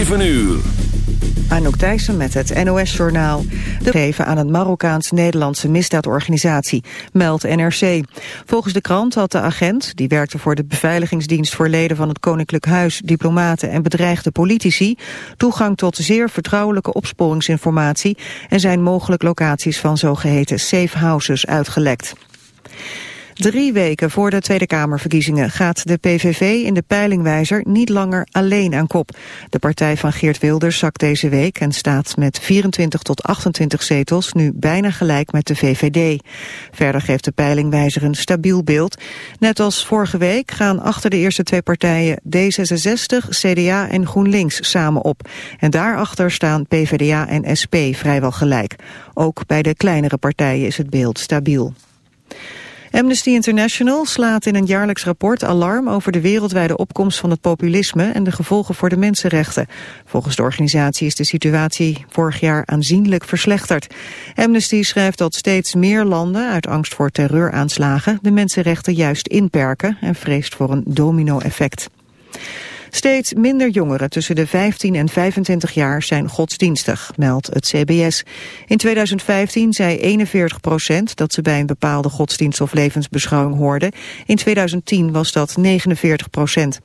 7 uur. Anouk Thijssen met het NOS-journaal. De geven aan een Marokkaans-Nederlandse misdaadorganisatie, meldt NRC. Volgens de krant had de agent, die werkte voor de beveiligingsdienst voor leden van het Koninklijk Huis, diplomaten en bedreigde politici, toegang tot zeer vertrouwelijke opsporingsinformatie en zijn mogelijk locaties van zogeheten safe houses uitgelekt. Drie weken voor de Tweede Kamerverkiezingen gaat de PVV in de peilingwijzer niet langer alleen aan kop. De partij van Geert Wilders zakt deze week en staat met 24 tot 28 zetels nu bijna gelijk met de VVD. Verder geeft de peilingwijzer een stabiel beeld. Net als vorige week gaan achter de eerste twee partijen D66, CDA en GroenLinks samen op. En daarachter staan PvdA en SP vrijwel gelijk. Ook bij de kleinere partijen is het beeld stabiel. Amnesty International slaat in een jaarlijks rapport alarm over de wereldwijde opkomst van het populisme en de gevolgen voor de mensenrechten. Volgens de organisatie is de situatie vorig jaar aanzienlijk verslechterd. Amnesty schrijft dat steeds meer landen uit angst voor terreuraanslagen de mensenrechten juist inperken en vreest voor een domino-effect. Steeds minder jongeren tussen de 15 en 25 jaar zijn godsdienstig, meldt het CBS. In 2015 zei 41 procent dat ze bij een bepaalde godsdienst of levensbeschouwing hoorden. In 2010 was dat 49 procent.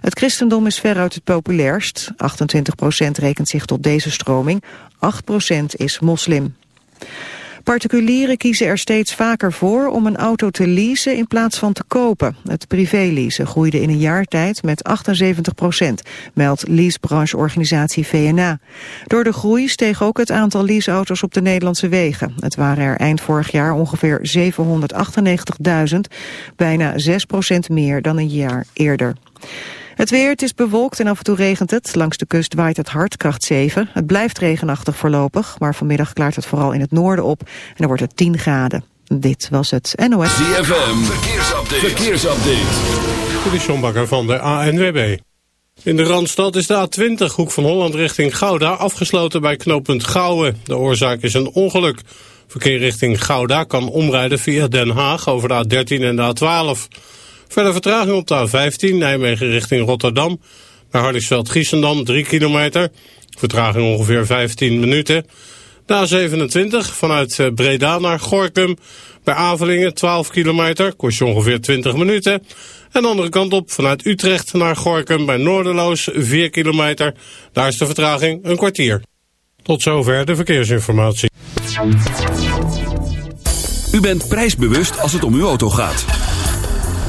Het christendom is veruit het populairst. 28 procent rekent zich tot deze stroming. 8 procent is moslim. Particulieren kiezen er steeds vaker voor om een auto te leasen in plaats van te kopen. Het privéleasen groeide in een jaar tijd met 78 procent, meldt leasebrancheorganisatie VNA. Door de groei steeg ook het aantal leaseauto's op de Nederlandse wegen. Het waren er eind vorig jaar ongeveer 798.000, bijna 6 procent meer dan een jaar eerder. Het weer, het is bewolkt en af en toe regent het. Langs de kust waait het hard, kracht 7. Het blijft regenachtig voorlopig, maar vanmiddag klaart het vooral in het noorden op. En dan wordt het 10 graden. Dit was het NOS. ZFM, verkeersupdate. verkeersupdate. De Sjombakker van de ANWB. In de Randstad is de A20, hoek van Holland richting Gouda, afgesloten bij knooppunt Gouwen. De oorzaak is een ongeluk. Verkeer richting Gouda kan omrijden via Den Haag over de A13 en de A12. Verder vertraging op de A15 Nijmegen richting Rotterdam. Bij Hardingsveld-Giessendam 3 kilometer. Vertraging ongeveer 15 minuten. De A27 vanuit eh, Breda naar Gorkum. Bij Avelingen 12 kilometer, kost je ongeveer 20 minuten. En de andere kant op vanuit Utrecht naar Gorkum bij Noorderloos 4 kilometer. Daar is de vertraging een kwartier. Tot zover de verkeersinformatie. U bent prijsbewust als het om uw auto gaat.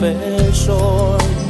se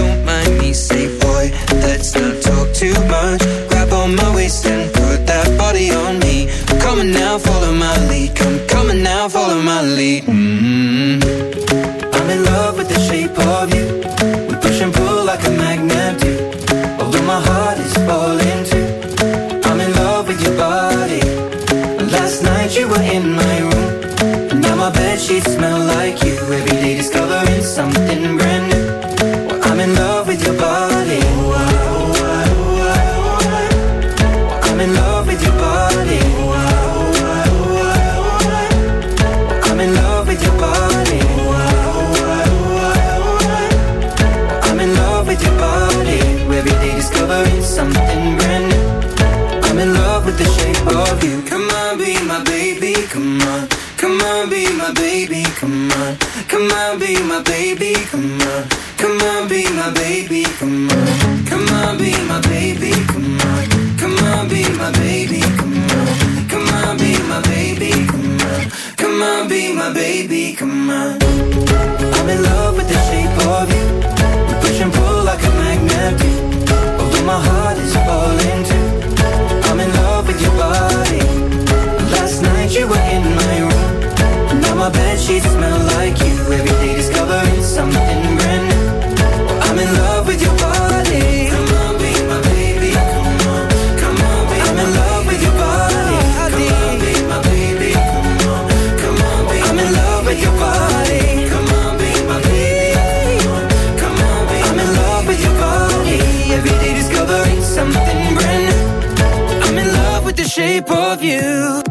shape of you.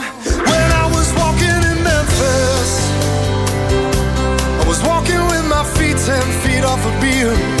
Off a beam.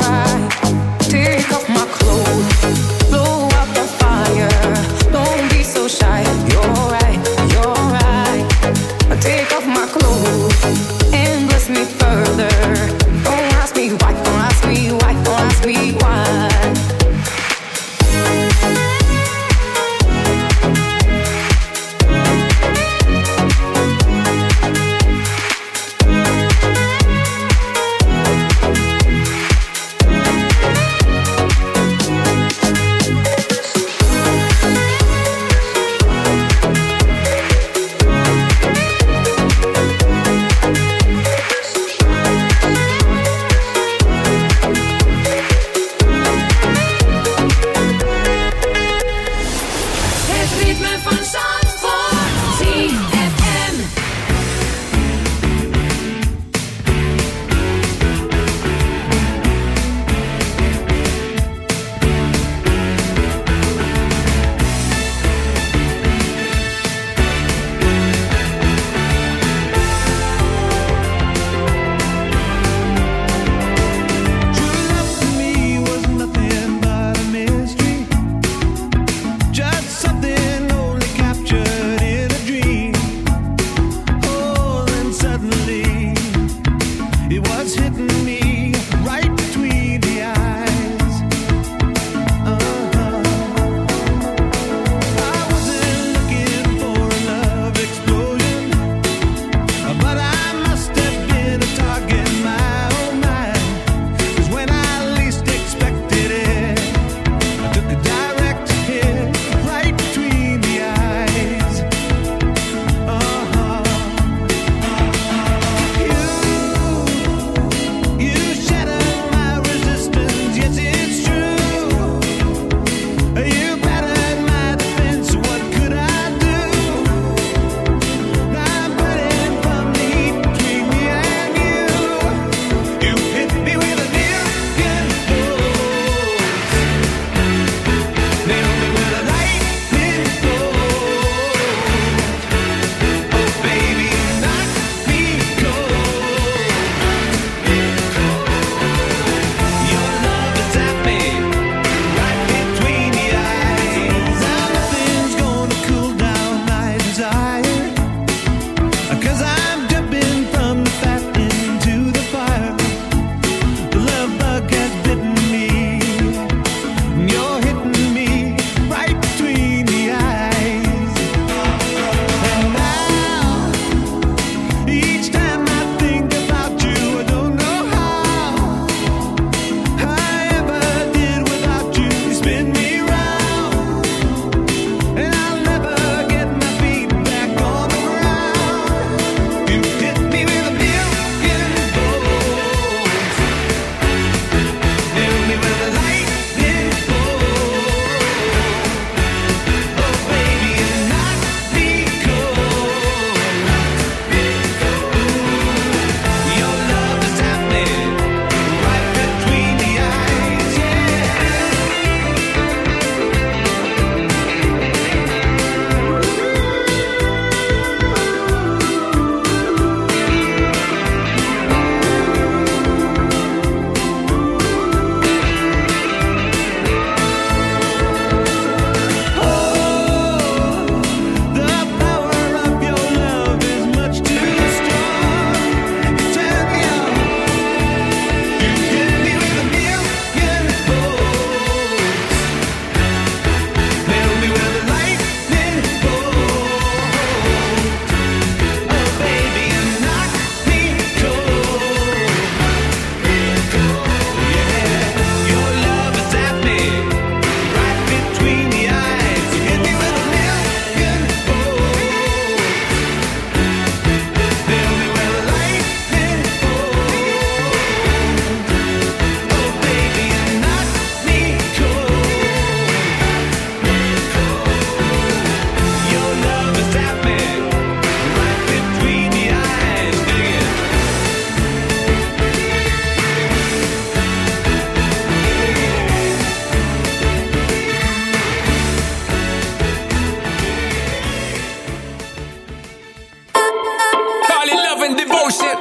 devotion.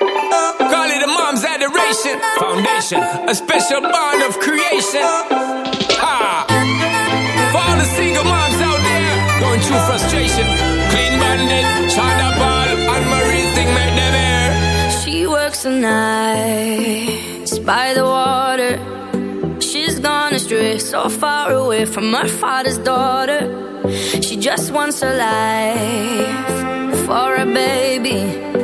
Uh, call it a mom's adoration. Foundation, a special bond of creation. Ah, For all the single moms out there going through frustration. Clean bandit, Chanda Paul, and Marie's thing made them air. She works the night by the water. She's gone astray, so far away from her father's daughter. She just wants a life for a baby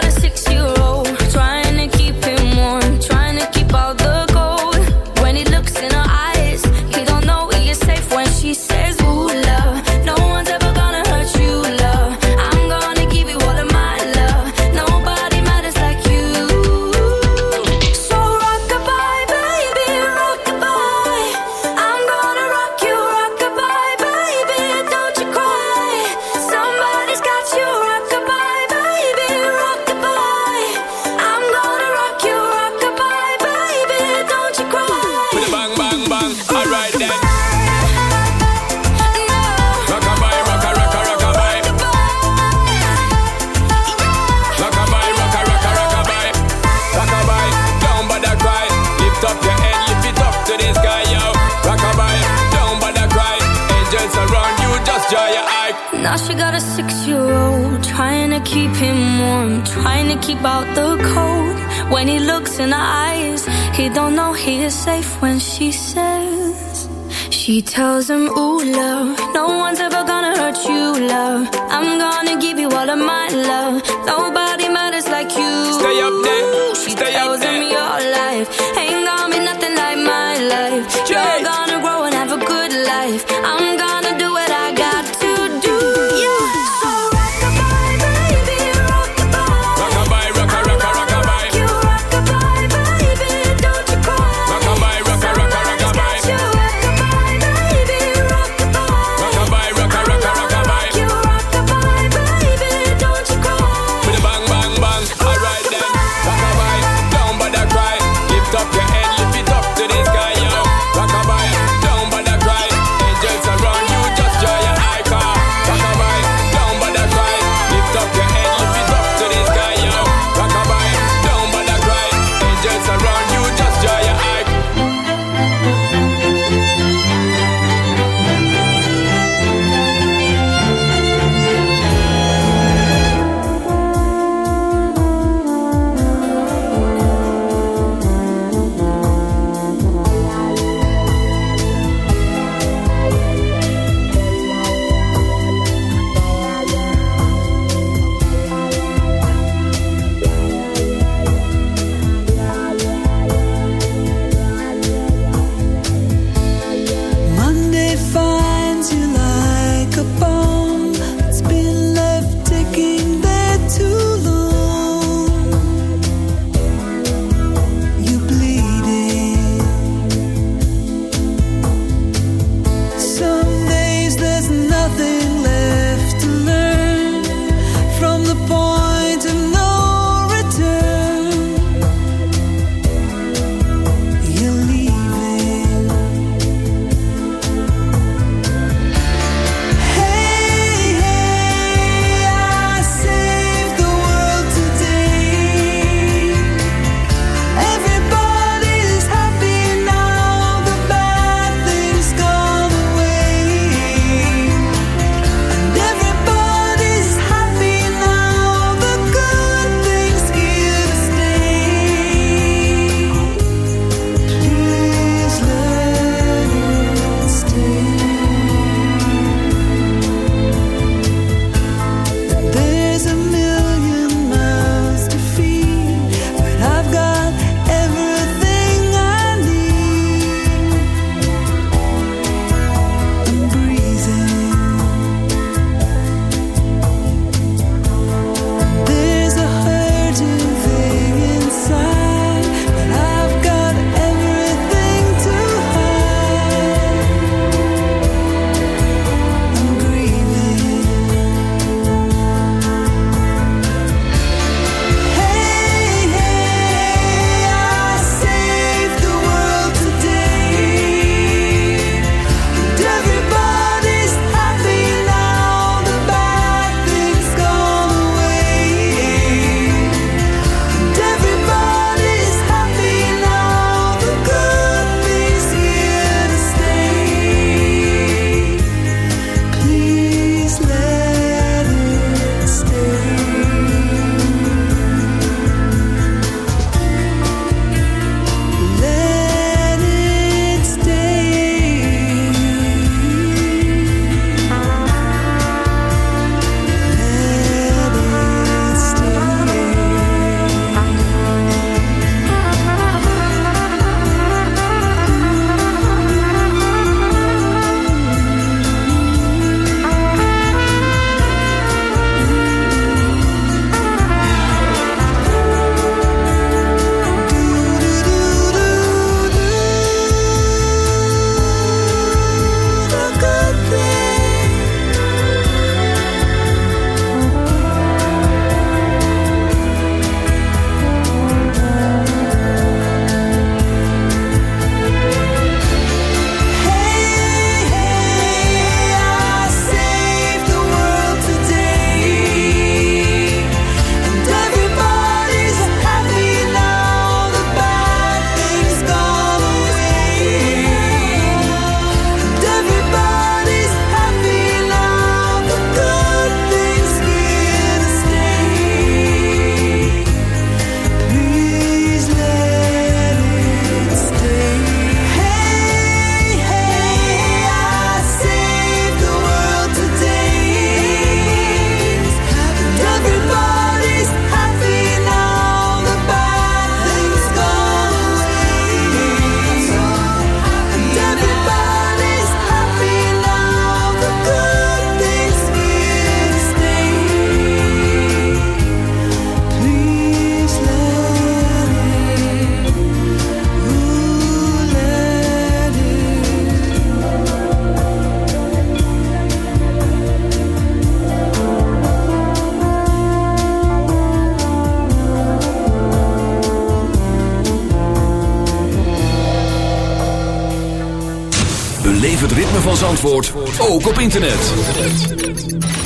Zandvoort, ook op internet.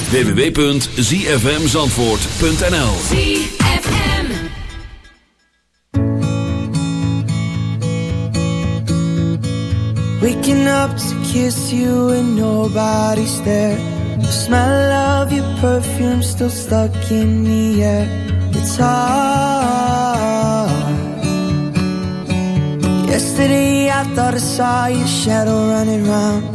www.zfmzandvoort.nl ZFM. Waking up to kiss you and nobody's there. The smell of your perfume still stuck in the air. It's hard. Yesterday I thought I saw your shadow running round.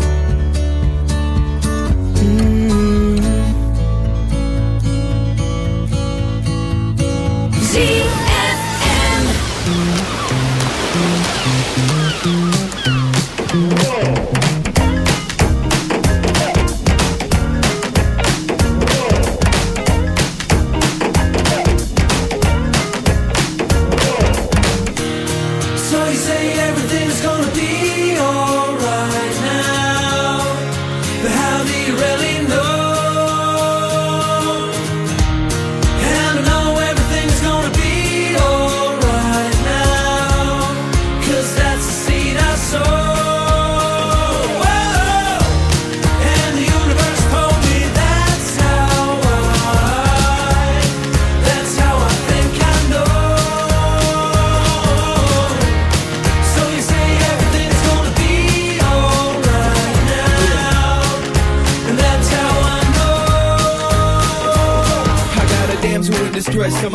Really know?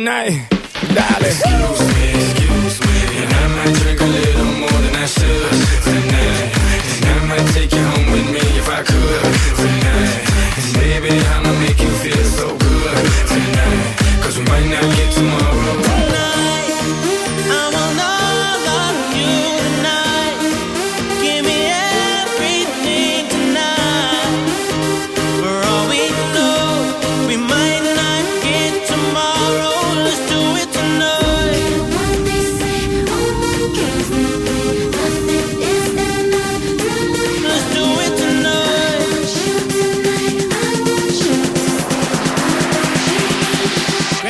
night.